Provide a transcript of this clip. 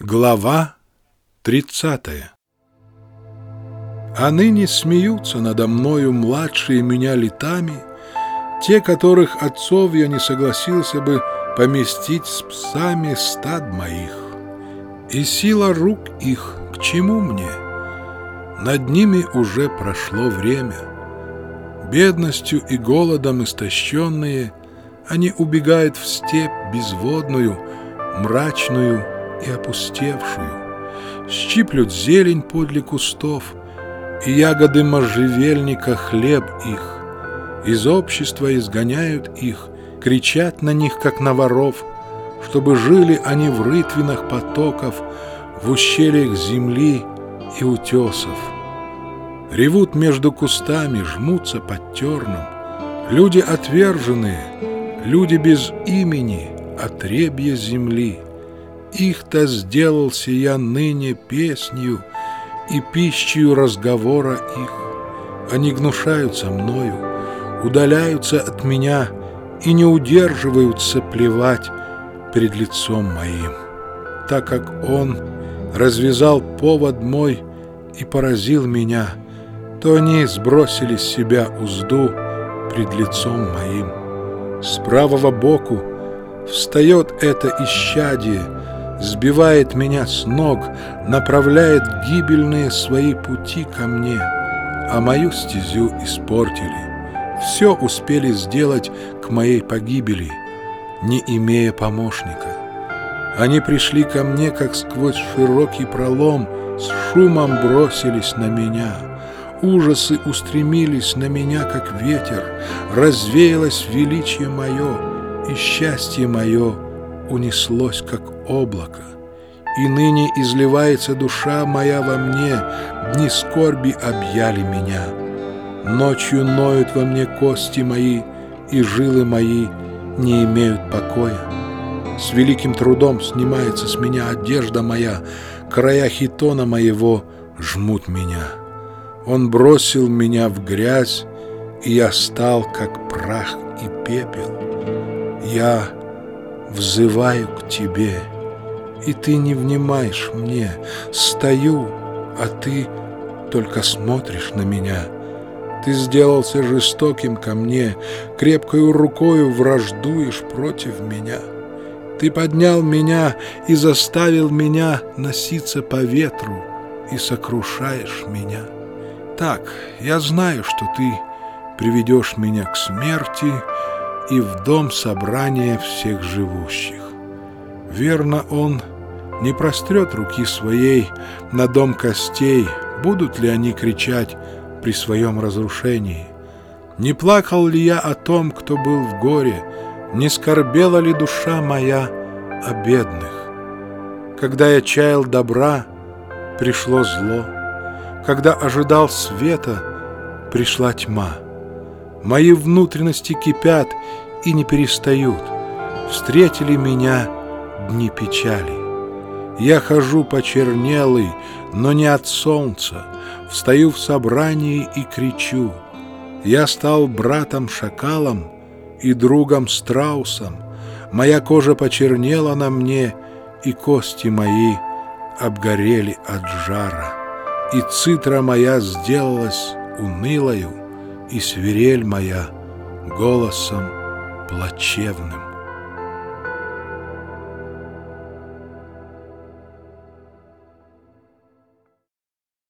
Глава 30 А ныне смеются надо мною младшие меня летами, Те, которых отцов я не согласился бы поместить с псами стад моих. И сила рук их к чему мне? Над ними уже прошло время. Бедностью и голодом истощенные, Они убегают в степь безводную, мрачную и опустевшую, Щиплют зелень подле кустов, И ягоды можжевельника хлеб их, Из общества изгоняют их, Кричат на них, как на воров, Чтобы жили они в рытвинах потоков, В ущельях земли и утесов. Ревут между кустами, жмутся под терном, Люди отверженные, люди без имени, Отребья земли — их-то сделался я ныне песнью и пищей разговора их. Они гнушаются мною, удаляются от меня и не удерживаются плевать перед лицом моим, так как он развязал повод мой и поразил меня, то они сбросили с себя узду пред лицом моим. С правого боку встает это исчадие, сбивает меня с ног, направляет гибельные свои пути ко мне, а мою стезю испортили. Все успели сделать к моей погибели, не имея помощника. Они пришли ко мне, как сквозь широкий пролом, с шумом бросились на меня. Ужасы устремились на меня, как ветер, развеялось величие мое, и счастье мое унеслось, как облако. И ныне изливается душа моя во мне, Дни скорби объяли меня. Ночью ноют во мне кости мои, И жилы мои не имеют покоя. С великим трудом снимается с меня одежда моя, Края хитона моего жмут меня. Он бросил меня в грязь, И я стал, как прах и пепел. Я взываю к тебе — и ты не внимаешь мне. Стою, а ты только смотришь на меня. Ты сделался жестоким ко мне, крепкою рукою враждуешь против меня. Ты поднял меня и заставил меня носиться по ветру и сокрушаешь меня. Так, я знаю, что ты приведешь меня к смерти и в дом собрания всех живущих. Верно, он не прострет руки своей на дом костей, будут ли они кричать при своем разрушении? Не плакал ли я о том, кто был в горе, не скорбела ли душа моя о бедных? Когда я чаял добра, пришло зло, когда ожидал света, пришла тьма. Мои внутренности кипят и не перестают, встретили меня дни печали. Я хожу почернелый, но не от солнца, Встаю в собрании и кричу. Я стал братом-шакалом и другом-страусом, Моя кожа почернела на мне, и кости мои обгорели от жара. И цитра моя сделалась унылою, и свирель моя голосом плачевным.